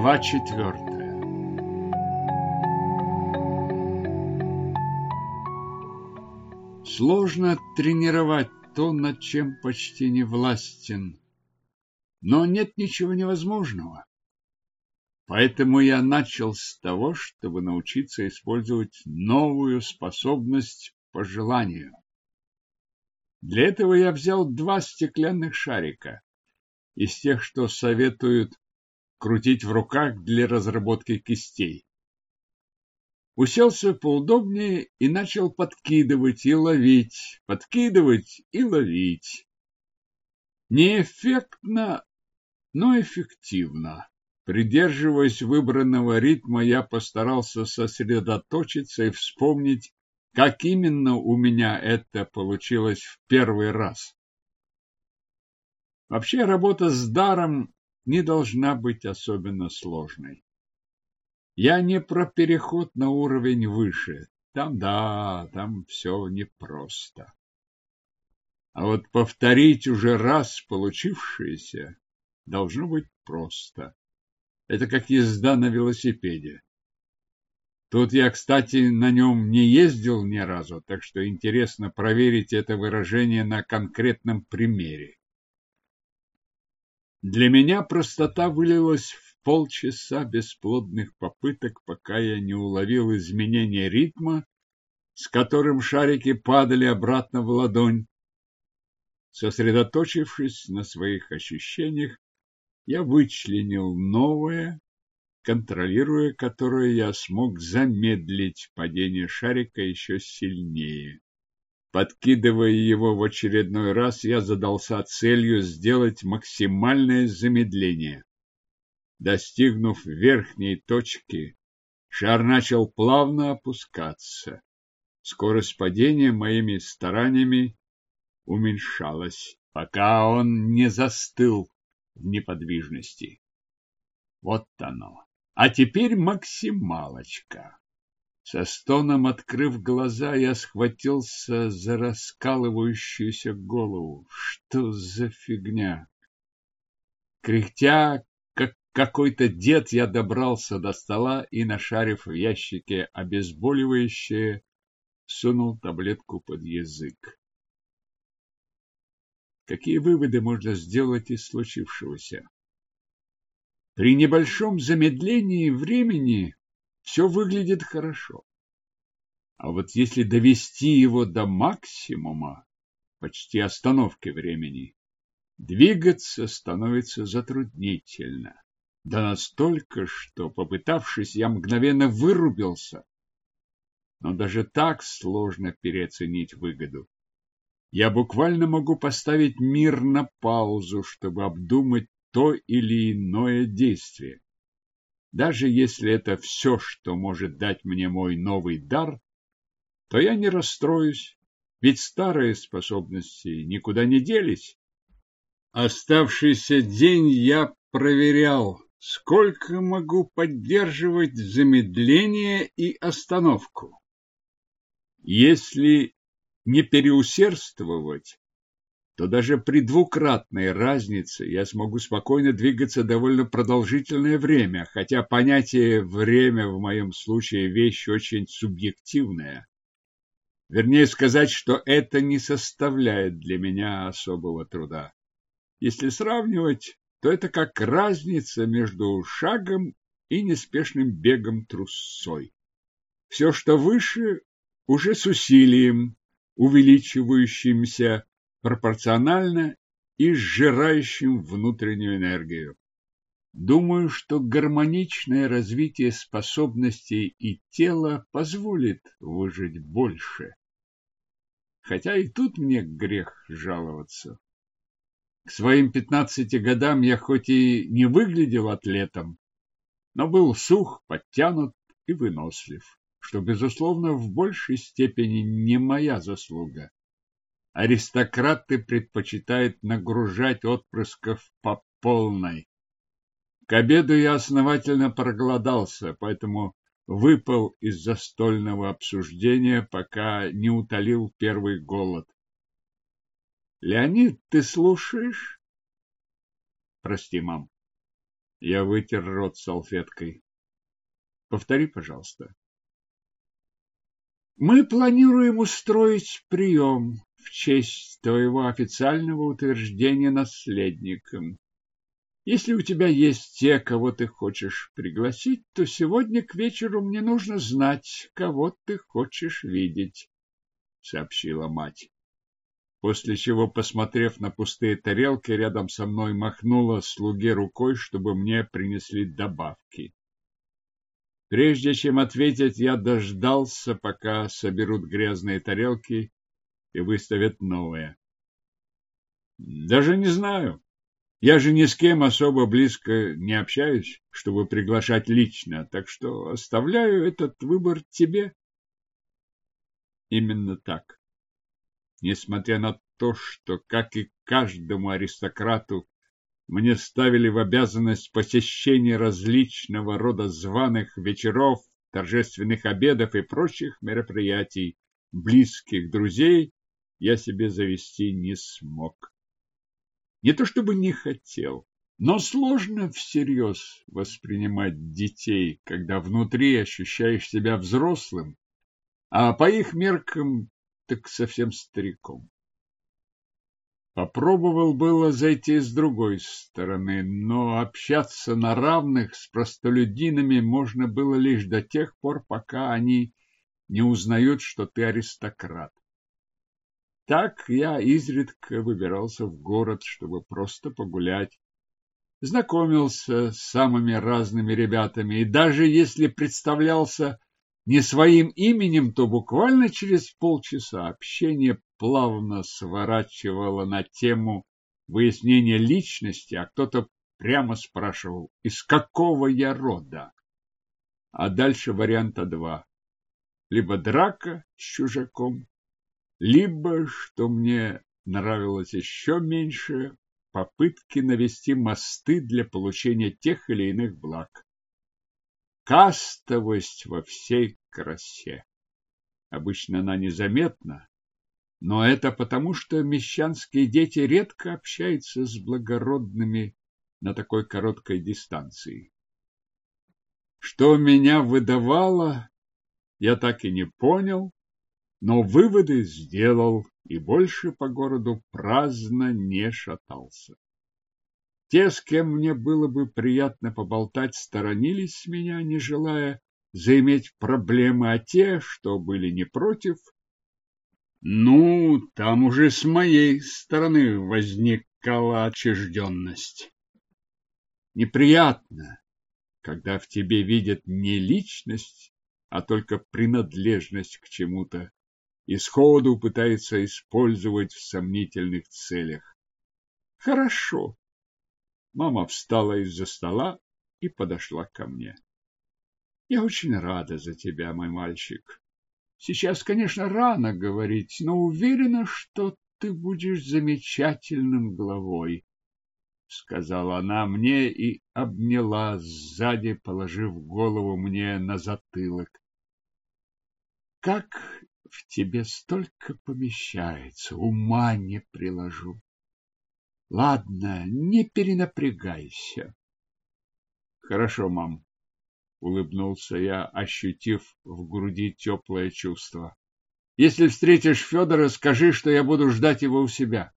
Глава четвертая Сложно тренировать то, над чем почти не властен. Но нет ничего невозможного. Поэтому я начал с того, чтобы научиться использовать новую способность по желанию. Для этого я взял два стеклянных шарика из тех, что советуют крутить в руках для разработки кистей. Уселся поудобнее и начал подкидывать и ловить, подкидывать и ловить. Неэффектно, но эффективно. Придерживаясь выбранного ритма, я постарался сосредоточиться и вспомнить, как именно у меня это получилось в первый раз. Вообще работа с даром не должна быть особенно сложной. Я не про переход на уровень выше. Там, да, там все непросто. А вот повторить уже раз получившееся должно быть просто. Это как езда на велосипеде. Тут я, кстати, на нем не ездил ни разу, так что интересно проверить это выражение на конкретном примере. Для меня простота вылилась в полчаса бесплодных попыток, пока я не уловил изменения ритма, с которым шарики падали обратно в ладонь. Сосредоточившись на своих ощущениях, я вычленил новое, контролируя которое я смог замедлить падение шарика еще сильнее. Подкидывая его в очередной раз, я задался целью сделать максимальное замедление. Достигнув верхней точки, шар начал плавно опускаться. Скорость падения моими стараниями уменьшалась, пока он не застыл в неподвижности. Вот оно. А теперь максималочка. Со стоном открыв глаза, я схватился за раскалывающуюся голову. Что за фигня? Кряхтя, как какой-то дед, я добрался до стола и, нашарив в ящике обезболивающее, сунул таблетку под язык. Какие выводы можно сделать из случившегося? При небольшом замедлении времени все выглядит хорошо. А вот если довести его до максимума, почти остановки времени, двигаться становится затруднительно. Да настолько, что, попытавшись, я мгновенно вырубился. Но даже так сложно переоценить выгоду. Я буквально могу поставить мир на паузу, чтобы обдумать то или иное действие. Даже если это все, что может дать мне мой новый дар, то я не расстроюсь, ведь старые способности никуда не делись. Оставшийся день я проверял, сколько могу поддерживать замедление и остановку. Если не переусердствовать, то даже при двукратной разнице я смогу спокойно двигаться довольно продолжительное время, хотя понятие «время» в моем случае вещь очень субъективная. Вернее сказать, что это не составляет для меня особого труда. Если сравнивать, то это как разница между шагом и неспешным бегом трусцой. Все, что выше, уже с усилием, увеличивающимся пропорционально и сжирающим внутреннюю энергию. Думаю, что гармоничное развитие способностей и тела позволит выжить больше. Хотя и тут мне грех жаловаться. К своим пятнадцати годам я хоть и не выглядел атлетом, но был сух, подтянут и вынослив, что, безусловно, в большей степени не моя заслуга аристократы предпочитают нагружать отпрысков по полной. К обеду я основательно проголодался, поэтому выпал из застольного обсуждения, пока не утолил первый голод. Леонид, ты слушаешь? Прости, мам. Я вытер рот салфеткой. Повтори, пожалуйста. Мы планируем устроить прием в честь твоего официального утверждения наследником. Если у тебя есть те, кого ты хочешь пригласить, то сегодня к вечеру мне нужно знать, кого ты хочешь видеть, сообщила мать. После чего, посмотрев на пустые тарелки, рядом со мной махнула слуге рукой, чтобы мне принесли добавки. Прежде чем ответить, я дождался, пока соберут грязные тарелки и выставят новые. Даже не знаю, я же ни с кем особо близко не общаюсь, чтобы приглашать лично, так что оставляю этот выбор тебе. Именно так. Несмотря на то, что, как и каждому аристократу, мне ставили в обязанность посещение различного рода званых вечеров, торжественных обедов и прочих мероприятий, близких друзей я себе завести не смог. Не то чтобы не хотел, но сложно всерьез воспринимать детей, когда внутри ощущаешь себя взрослым, а по их меркам так совсем стариком. Попробовал было зайти с другой стороны, но общаться на равных с простолюдинами можно было лишь до тех пор, пока они не узнают, что ты аристократ. Так я изредка выбирался в город, чтобы просто погулять. Знакомился с самыми разными ребятами, и даже если представлялся не своим именем, то буквально через полчаса общение плавно сворачивало на тему выяснения личности, а кто-то прямо спрашивал, из какого я рода. А дальше варианта два. Либо драка с чужаком, либо, что мне нравилось еще меньше, попытки навести мосты для получения тех или иных благ. Кастовость во всей красе. Обычно она незаметна, но это потому, что мещанские дети редко общаются с благородными на такой короткой дистанции. Что меня выдавало, я так и не понял, но выводы сделал и больше по городу праздно не шатался. Те, с кем мне было бы приятно поболтать, сторонились меня, не желая заиметь проблемы, а те, что были не против, ну, там уже с моей стороны возникала отчужденность. Неприятно, когда в тебе видят не личность, а только принадлежность к чему-то и сходу пытается использовать в сомнительных целях. Хорошо. Мама встала из-за стола и подошла ко мне. Я очень рада за тебя, мой мальчик. Сейчас, конечно, рано говорить, но уверена, что ты будешь замечательным главой, сказала она мне и обняла сзади, положив голову мне на затылок. Как в тебе столько помещается, ума не приложу. Ладно, не перенапрягайся. Хорошо, мам, улыбнулся я, ощутив в груди теплое чувство. Если встретишь Федора, скажи, что я буду ждать его у себя.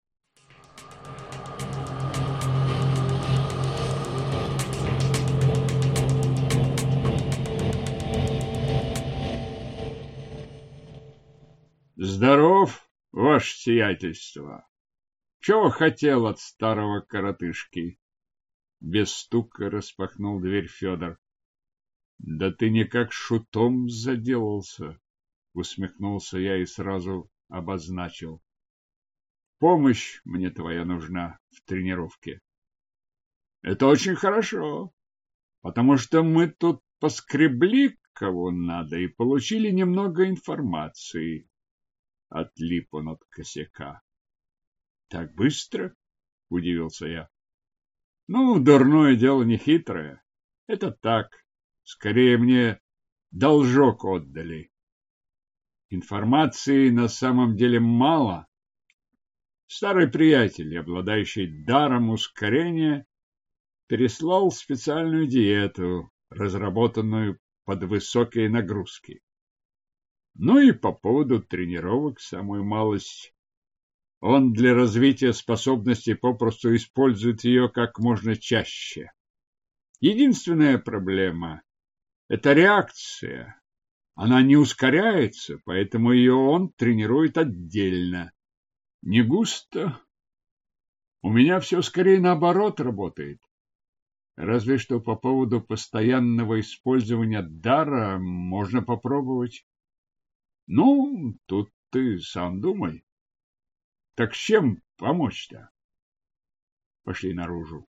Здоров, ваше сиятельство. Чего хотел от старого коротышки? Без стука распахнул дверь Федор. Да ты никак шутом заделался, усмехнулся я и сразу обозначил. Помощь мне твоя нужна в тренировке. Это очень хорошо, потому что мы тут поскребли кого надо и получили немного информации. Отлип он от косяка. Так быстро? Удивился я. Ну, дурное дело не хитрое. Это так, Скорее мне должок отдали. Информации на самом деле мало. Старый приятель, обладающий даром ускорения, переслал специальную диету, разработанную под высокие нагрузки. Ну и по поводу тренировок самую малость. Он для развития способностей попросту использует ее как можно чаще. Единственная проблема – это реакция. Она не ускоряется, поэтому ее он тренирует отдельно. Не густо. У меня все скорее наоборот работает. Разве что по поводу постоянного использования дара можно попробовать. Ну, тут ты сам думай. Так чем помочь-то? Пошли наружу.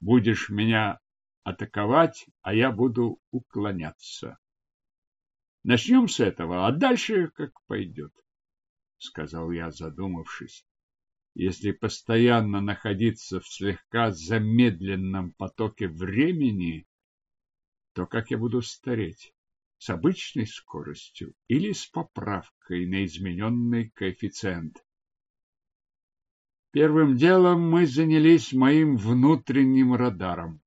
Будешь меня атаковать, а я буду уклоняться. Начнем с этого, а дальше как пойдет, — сказал я, задумавшись. Если постоянно находиться в слегка замедленном потоке времени, то как я буду стареть? С обычной скоростью или с поправкой на измененный коэффициент? Первым делом мы занялись моим внутренним радаром.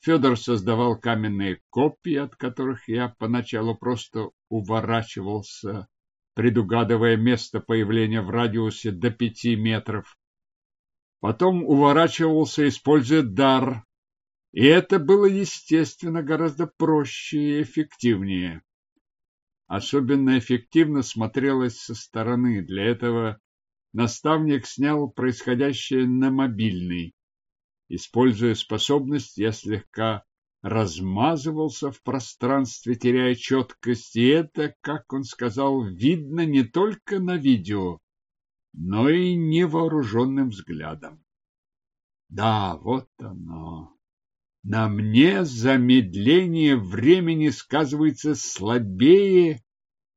Федор создавал каменные копии, от которых я поначалу просто уворачивался предугадывая место появления в радиусе до пяти метров. Потом уворачивался, используя дар, и это было, естественно, гораздо проще и эффективнее. Особенно эффективно смотрелось со стороны. Для этого наставник снял происходящее на мобильный. Используя способность, я слегка размазывался в пространстве, теряя четкость, и это, как он сказал, видно не только на видео, но и невооруженным взглядом. Да, вот оно. На мне замедление времени сказывается слабее,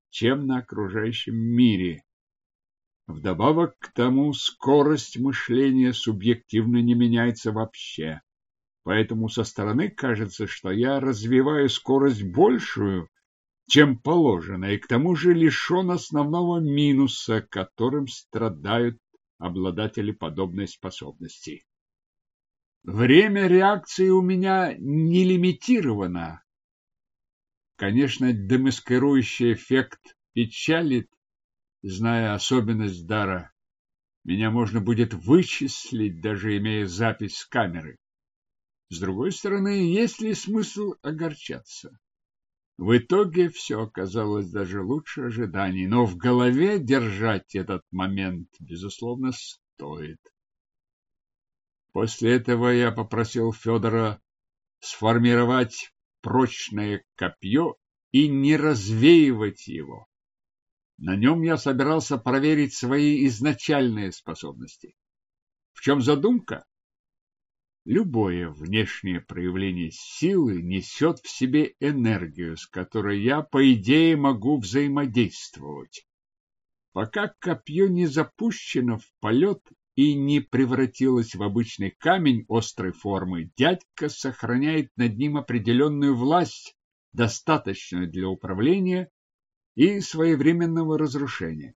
чем на окружающем мире. Вдобавок к тому, скорость мышления субъективно не меняется вообще поэтому со стороны кажется, что я развиваю скорость большую, чем положено, и к тому же лишен основного минуса, которым страдают обладатели подобной способности. Время реакции у меня не лимитировано. Конечно, демаскирующий эффект печалит, зная особенность дара. Меня можно будет вычислить, даже имея запись с камеры. С другой стороны, есть ли смысл огорчаться? В итоге все оказалось даже лучше ожиданий, но в голове держать этот момент, безусловно, стоит. После этого я попросил Федора сформировать прочное копье и не развеивать его. На нем я собирался проверить свои изначальные способности. В чем задумка? Любое внешнее проявление силы несет в себе энергию, с которой я, по идее, могу взаимодействовать. Пока копье не запущено в полет и не превратилось в обычный камень острой формы, дядька сохраняет над ним определенную власть, достаточную для управления и своевременного разрушения.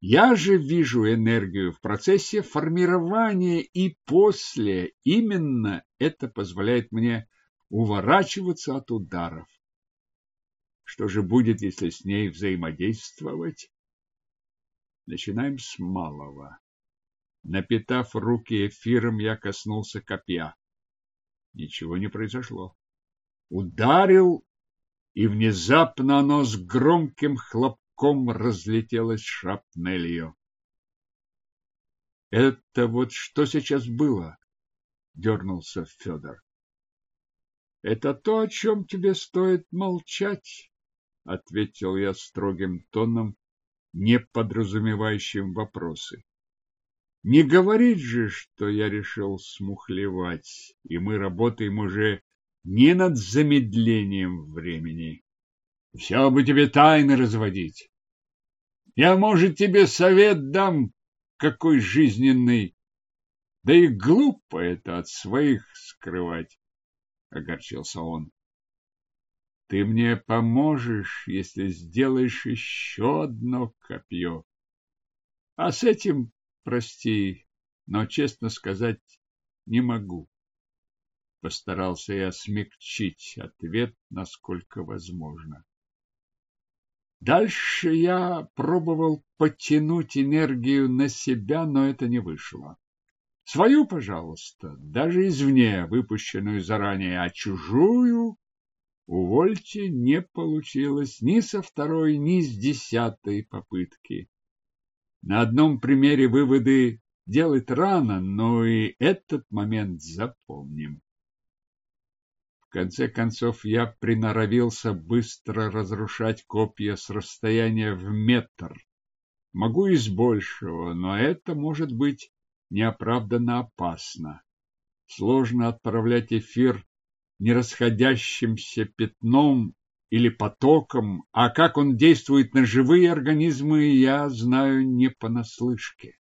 Я же вижу энергию в процессе формирования и после. Именно это позволяет мне уворачиваться от ударов. Что же будет, если с ней взаимодействовать? Начинаем с малого. Напитав руки эфиром, я коснулся копья. Ничего не произошло. Ударил, и внезапно оно с громким хлопком ком разлетелась шрапнелью. Это вот что сейчас было? Дернулся Федор. Это то, о чем тебе стоит молчать, ответил я строгим тоном, не подразумевающим вопросы. Не говорить же, что я решил смухлевать, и мы работаем уже не над замедлением времени. Все бы тебе тайны разводить. Я, может, тебе совет дам, какой жизненный. Да и глупо это от своих скрывать, — огорчился он. Ты мне поможешь, если сделаешь еще одно копье. А с этим, прости, но, честно сказать, не могу. Постарался я смягчить ответ, насколько возможно. Дальше я пробовал потянуть энергию на себя, но это не вышло. Свою, пожалуйста, даже извне, выпущенную заранее, а чужую, увольте, не получилось ни со второй, ни с десятой попытки. На одном примере выводы делать рано, но и этот момент запомним. В конце концов, я приноровился быстро разрушать копья с расстояния в метр. Могу и с большего, но это может быть неоправданно опасно. Сложно отправлять эфир нерасходящимся пятном или потоком, а как он действует на живые организмы, я знаю не понаслышке.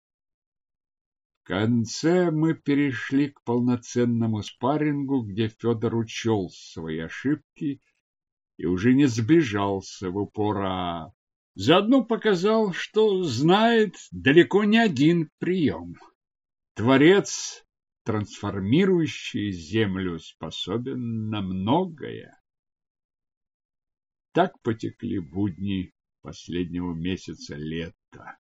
В конце мы перешли к полноценному спаррингу, где Федор учел свои ошибки и уже не сбежался в упор, а заодно показал, что знает далеко не один прием. Творец, трансформирующий землю, способен на многое. Так потекли будни последнего месяца лета.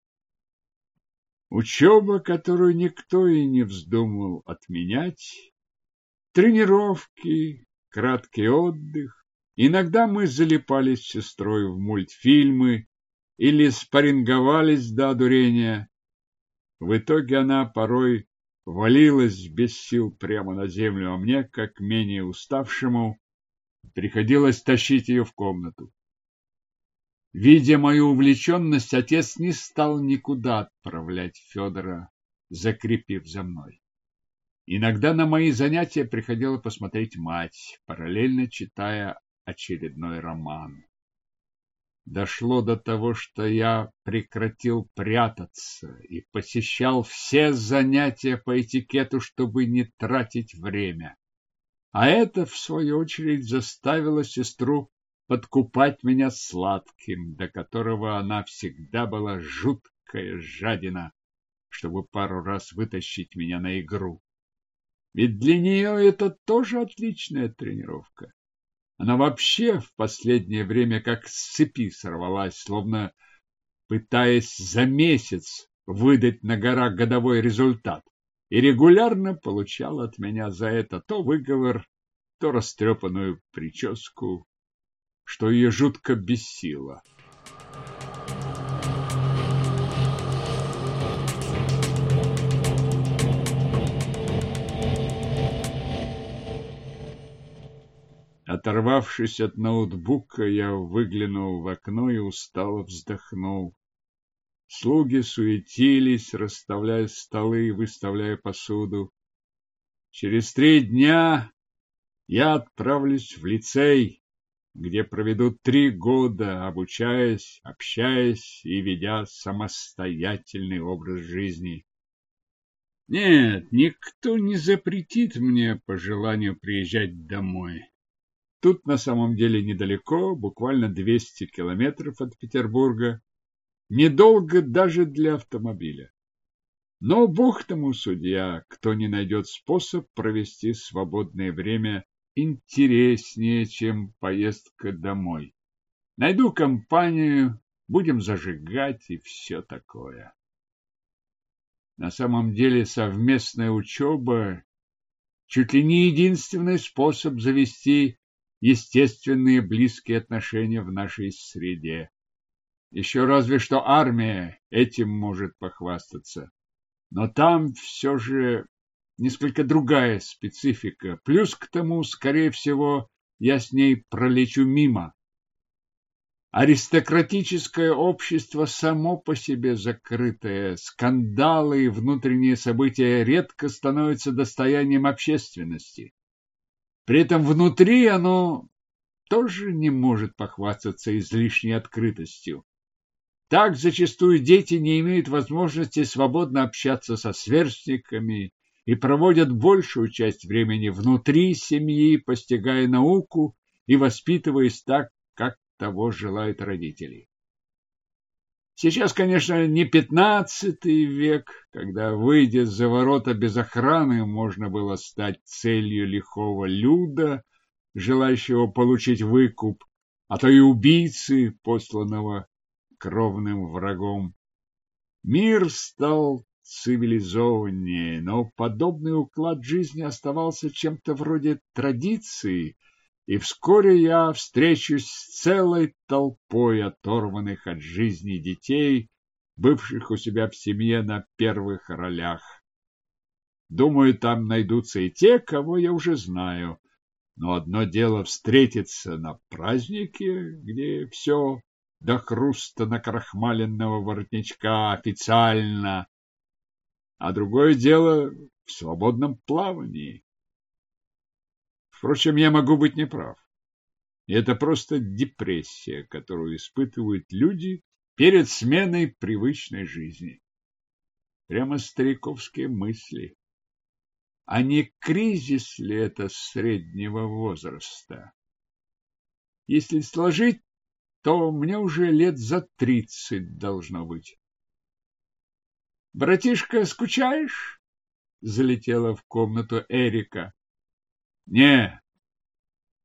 Учеба, которую никто и не вздумал отменять, тренировки, краткий отдых. Иногда мы залипали с сестрой в мультфильмы или спарринговались до одурения. В итоге она порой валилась без сил прямо на землю, а мне, как менее уставшему, приходилось тащить ее в комнату. Видя мою увлеченность, отец не стал никуда отправлять Федора, закрепив за мной. Иногда на мои занятия приходила посмотреть мать, параллельно читая очередной роман. Дошло до того, что я прекратил прятаться и посещал все занятия по этикету, чтобы не тратить время. А это, в свою очередь, заставило сестру подкупать меня сладким, до которого она всегда была жуткая жадина, чтобы пару раз вытащить меня на игру. Ведь для нее это тоже отличная тренировка. Она вообще в последнее время как с цепи сорвалась, словно пытаясь за месяц выдать на горах годовой результат, и регулярно получала от меня за это то выговор, то растрепанную прическу, что ее жутко бесило. Оторвавшись от ноутбука, я выглянул в окно и устало вздохнул. Слуги суетились, расставляя столы и выставляя посуду. Через три дня я отправлюсь в лицей, где проведут три года, обучаясь, общаясь и ведя самостоятельный образ жизни. Нет, никто не запретит мне по желанию приезжать домой. Тут на самом деле недалеко, буквально 200 километров от Петербурга. Недолго даже для автомобиля. Но бог тому судья, кто не найдет способ провести свободное время интереснее, чем поездка домой. Найду компанию, будем зажигать и все такое. На самом деле совместная учеба чуть ли не единственный способ завести естественные близкие отношения в нашей среде. Еще разве что армия этим может похвастаться. Но там все же несколько другая специфика. Плюс к тому, скорее всего, я с ней пролечу мимо. Аристократическое общество само по себе закрытое, скандалы и внутренние события редко становятся достоянием общественности. При этом внутри оно тоже не может похвастаться излишней открытостью. Так зачастую дети не имеют возможности свободно общаться со сверстниками и проводят большую часть времени внутри семьи, постигая науку и воспитываясь так, как того желают родители. Сейчас, конечно, не пятнадцатый век, когда, выйдя за ворота без охраны, можно было стать целью лихого люда, желающего получить выкуп, а то и убийцы, посланного кровным врагом. Мир стал цивилизованнее, но подобный уклад жизни оставался чем-то вроде традиции, и вскоре я встречусь с целой толпой оторванных от жизни детей, бывших у себя в семье на первых ролях. Думаю, там найдутся и те, кого я уже знаю. Но одно дело встретиться на празднике, где все до хруста накрахмаленного воротничка официально, а другое дело в свободном плавании. Впрочем, я могу быть неправ. И это просто депрессия, которую испытывают люди перед сменой привычной жизни. Прямо стариковские мысли. А не кризис ли это среднего возраста? Если сложить, то мне уже лет за тридцать должно быть. Братишка, скучаешь? Залетела в комнату Эрика. Не.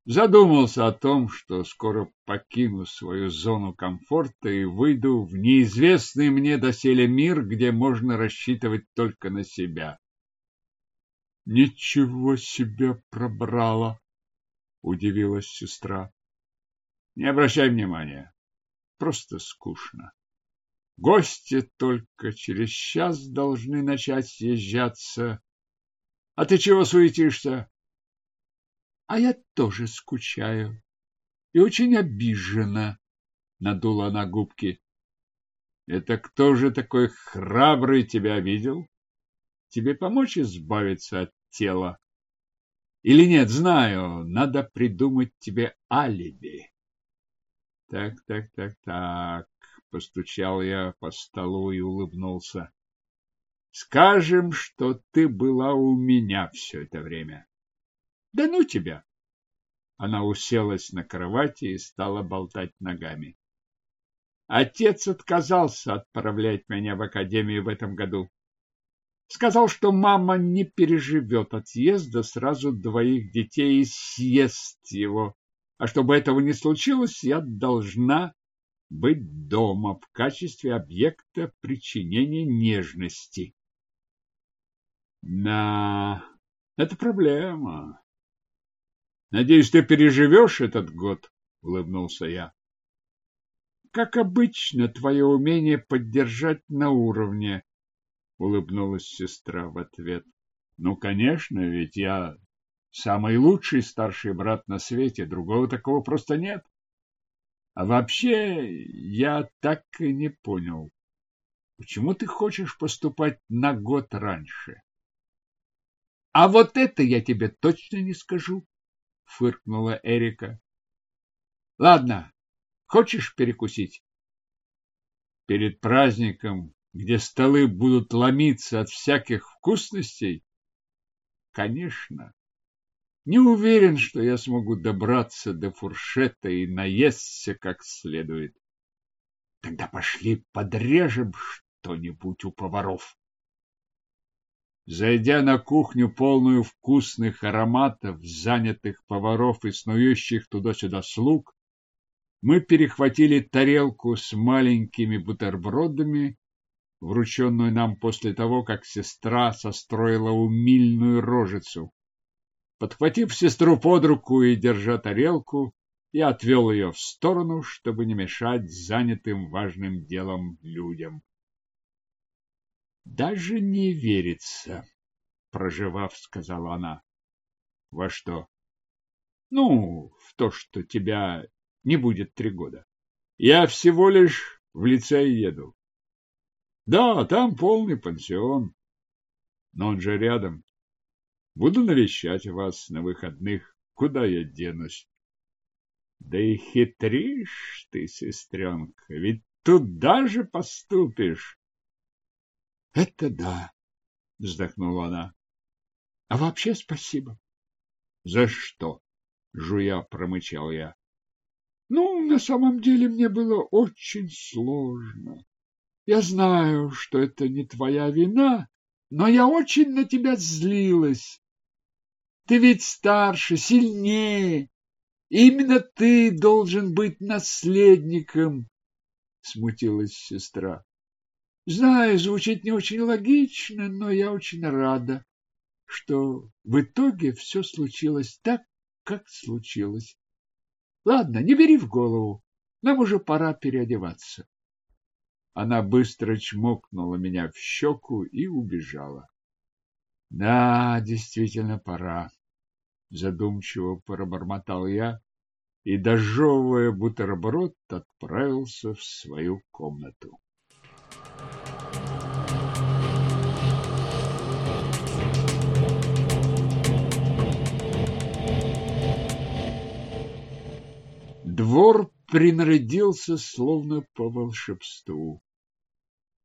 Задумался о том, что скоро покину свою зону комфорта и выйду в неизвестный мне доселе мир, где можно рассчитывать только на себя. Ничего себе пробрала, удивилась сестра. Не обращай внимания. Просто скучно. Гости только через час должны начать съезжаться. А ты чего суетишься? А я тоже скучаю и очень обижена, надула она губки. Это кто же такой храбрый тебя видел? Тебе помочь избавиться от тела? Или нет, знаю, надо придумать тебе алиби. Так, так, так, так. Постучал я по столу и улыбнулся. Скажем, что ты была у меня все это время. Да ну тебя! Она уселась на кровати и стала болтать ногами. Отец отказался отправлять меня в академию в этом году. Сказал, что мама не переживет отъезда сразу двоих детей и съест его. А чтобы этого не случилось, я должна быть дома в качестве объекта причинения нежности. Да, это проблема. Надеюсь, ты переживешь этот год, улыбнулся я. Как обычно, твое умение поддержать на уровне, улыбнулась сестра в ответ. Ну, конечно, ведь я самый лучший старший брат на свете, другого такого просто нет. А вообще, я так и не понял, почему ты хочешь поступать на год раньше? А вот это я тебе точно не скажу, фыркнула Эрика. Ладно, хочешь перекусить? Перед праздником, где столы будут ломиться от всяких вкусностей? Конечно. Не уверен, что я смогу добраться до фуршета и наесться как следует. Тогда пошли подрежем что-нибудь у поваров. Зайдя на кухню, полную вкусных ароматов, занятых поваров и снующих туда-сюда слуг, мы перехватили тарелку с маленькими бутербродами, врученную нам после того, как сестра состроила умильную рожицу. Подхватив сестру под руку и держа тарелку, я отвел ее в сторону, чтобы не мешать занятым важным делом людям. Даже не верится, проживав, сказала она. Во что? Ну, в то, что тебя не будет три года. Я всего лишь в лицей еду. Да, там полный пансион. Но он же рядом. Буду навещать вас на выходных. Куда я денусь? Да и хитришь ты, сестренка, ведь туда же поступишь. Это да, вздохнула она. А вообще спасибо. За что? Жуя промычал я. Ну, на самом деле мне было очень сложно. Я знаю, что это не твоя вина, но я очень на тебя злилась. Ты ведь старше, сильнее. Именно ты должен быть наследником, смутилась сестра. Знаю, звучит не очень логично, но я очень рада, что в итоге все случилось так, как случилось. Ладно, не бери в голову. Нам уже пора переодеваться. Она быстро чмокнула меня в щеку и убежала. Да, действительно пора. Задумчиво пробормотал я и, дожевывая бутерброд, отправился в свою комнату. Двор принарядился словно по волшебству.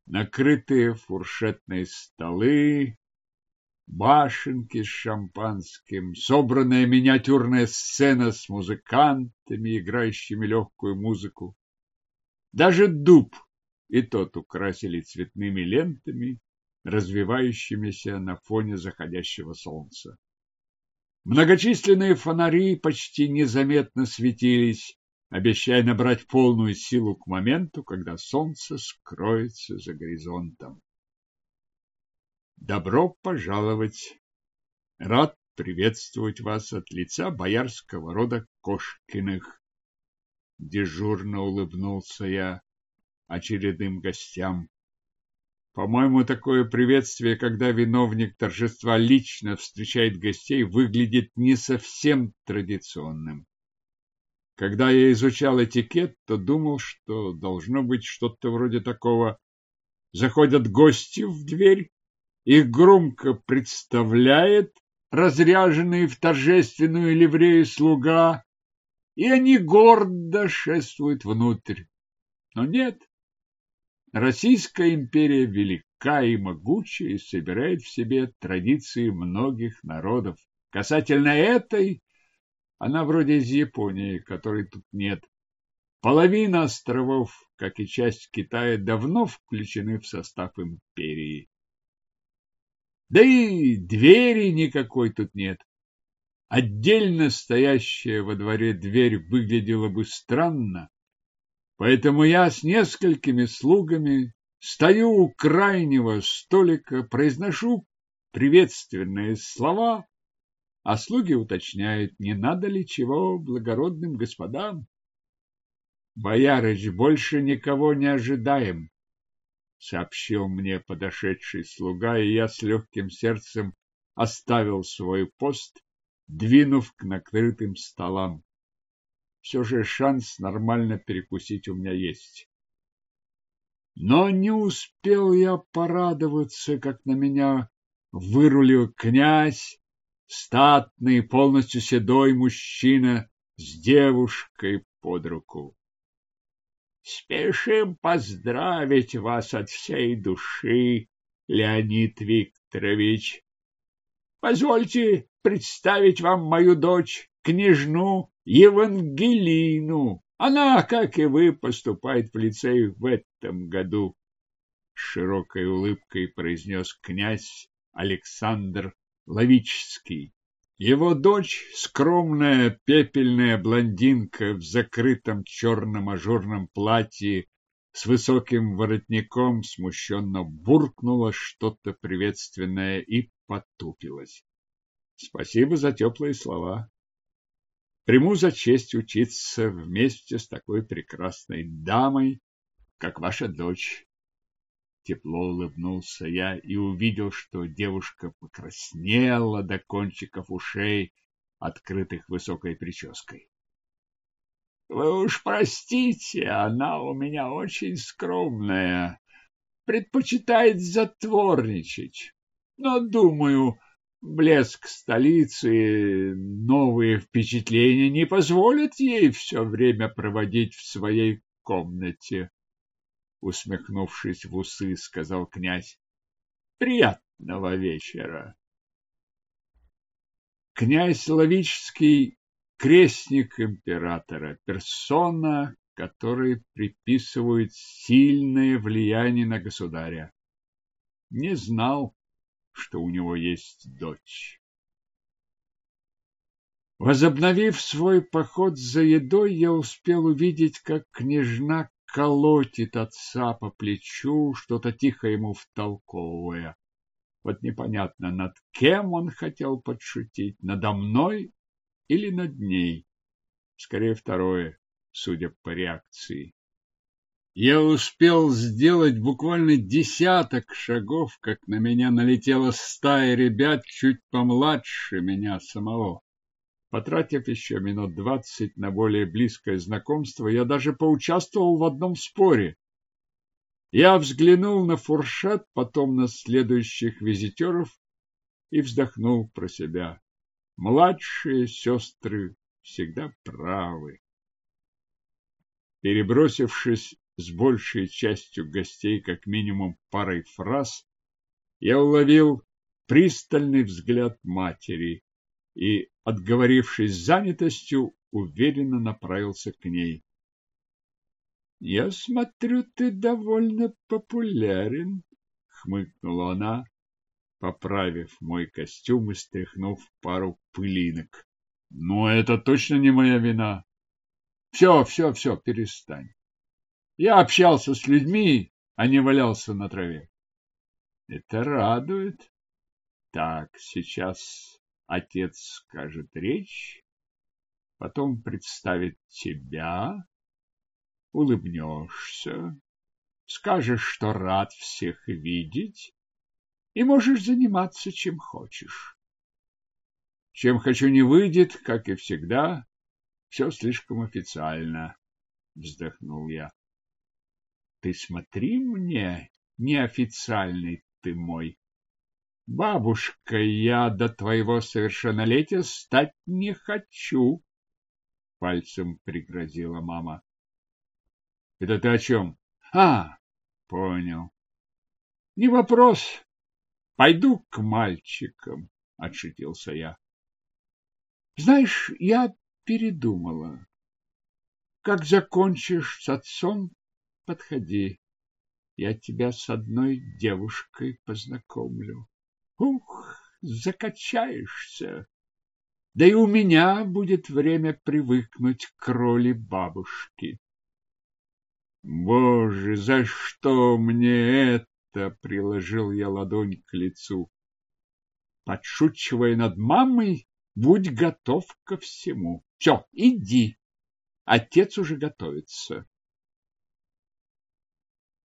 Накрытые фуршетные столы, башенки с шампанским, собранная миниатюрная сцена с музыкантами, играющими легкую музыку. Даже дуб и тот украсили цветными лентами, развивающимися на фоне заходящего солнца. Многочисленные фонари почти незаметно светились, обещая набрать полную силу к моменту, когда солнце скроется за горизонтом. Добро пожаловать! Рад приветствовать вас от лица боярского рода Кошкиных. Дежурно улыбнулся я очередным гостям. По-моему, такое приветствие, когда виновник торжества лично встречает гостей, выглядит не совсем традиционным. Когда я изучал этикет, то думал, что должно быть что-то вроде такого. Заходят гости в дверь, их громко представляет разряженный в торжественную ливрею слуга, и они гордо шествуют внутрь. Но нет, Российская империя велика и могуча и собирает в себе традиции многих народов. Касательно этой она вроде из Японии, которой тут нет. Половина островов, как и часть Китая, давно включены в состав империи. Да и двери никакой тут нет. Отдельно стоящая во дворе дверь выглядела бы странно, поэтому я с несколькими слугами стою у крайнего столика, произношу приветственные слова а слуги уточняют, не надо ли чего благородным господам. Боярыч, больше никого не ожидаем, сообщил мне подошедший слуга, и я с легким сердцем оставил свой пост, двинув к накрытым столам. Все же шанс нормально перекусить у меня есть. Но не успел я порадоваться, как на меня вырулил князь статный, полностью седой мужчина с девушкой под руку. Спешим поздравить вас от всей души, Леонид Викторович. Позвольте представить вам мою дочь, княжну Евангелину. Она, как и вы, поступает в лицей в этом году. Широкой улыбкой произнес князь Александр Лавический. Его дочь, скромная пепельная блондинка в закрытом черном ажурном платье с высоким воротником, смущенно буркнула что-то приветственное и потупилась. Спасибо за теплые слова. Приму за честь учиться вместе с такой прекрасной дамой, как ваша дочь. Тепло улыбнулся я и увидел, что девушка покраснела до кончиков ушей, открытых высокой прической. Вы уж простите, она у меня очень скромная, предпочитает затворничать. Но, думаю, блеск столицы, новые впечатления не позволят ей все время проводить в своей комнате усмехнувшись в усы, сказал князь. Приятного вечера. Князь Лавический крестник императора, персона, которой приписывают сильное влияние на государя. Не знал, что у него есть дочь. Возобновив свой поход за едой, я успел увидеть, как княжна колотит отца по плечу, что-то тихо ему втолковывая. Вот непонятно, над кем он хотел подшутить, надо мной или над ней. Скорее второе, судя по реакции. Я успел сделать буквально десяток шагов, как на меня налетела стая ребят чуть помладше меня самого. Потратив еще минут двадцать на более близкое знакомство, я даже поучаствовал в одном споре. Я взглянул на фуршет, потом на следующих визитеров и вздохнул про себя. Младшие сестры всегда правы. Перебросившись с большей частью гостей как минимум парой фраз, я уловил пристальный взгляд матери и, отговорившись занятостью, уверенно направился к ней. Я смотрю, ты довольно популярен, хмыкнула она, поправив мой костюм и стряхнув пару пылинок. Но это точно не моя вина. Все, все, все, перестань. Я общался с людьми, а не валялся на траве. Это радует. Так, сейчас Отец скажет речь, потом представит тебя, улыбнешься, скажешь, что рад всех видеть, и можешь заниматься чем хочешь. Чем хочу не выйдет, как и всегда, все слишком официально, вздохнул я. Ты смотри мне, неофициальный ты мой. Бабушка, я до твоего совершеннолетия стать не хочу, пальцем пригрозила мама. Это ты о чем? А, понял. Не вопрос. Пойду к мальчикам, отшутился я. Знаешь, я передумала. Как закончишь с отцом, подходи. Я тебя с одной девушкой познакомлю. Ух, закачаешься. Да и у меня будет время привыкнуть к роли бабушки. Боже, за что мне это? Приложил я ладонь к лицу. Подшучивая над мамой, будь готов ко всему. Все, иди. Отец уже готовится.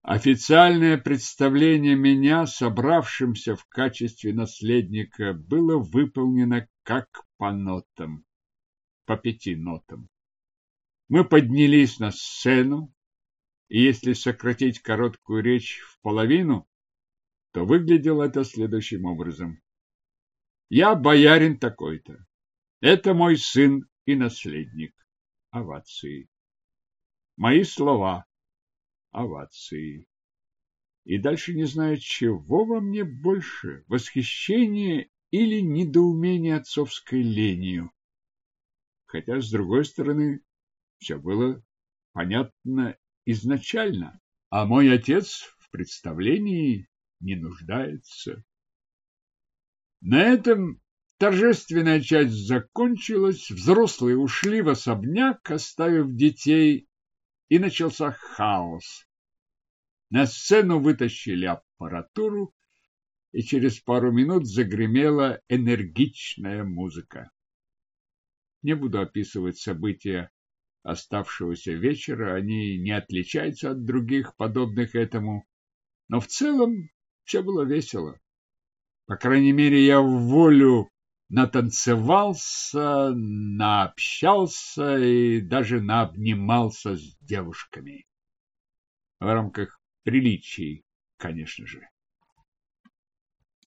Официальное представление меня, собравшимся в качестве наследника, было выполнено как по нотам, по пяти нотам. Мы поднялись на сцену, и если сократить короткую речь в половину, то выглядело это следующим образом. Я боярин такой-то. Это мой сын и наследник. Овации. Мои слова овации. И дальше не знаю, чего во мне больше, восхищение или недоумение отцовской ленью. Хотя, с другой стороны, все было понятно изначально, а мой отец в представлении не нуждается. На этом торжественная часть закончилась, взрослые ушли в особняк, оставив детей и начался хаос. На сцену вытащили аппаратуру, и через пару минут загремела энергичная музыка. Не буду описывать события оставшегося вечера, они не отличаются от других, подобных этому, но в целом все было весело. По крайней мере, я в волю натанцевался, наобщался и даже наобнимался с девушками. В рамках приличий, конечно же.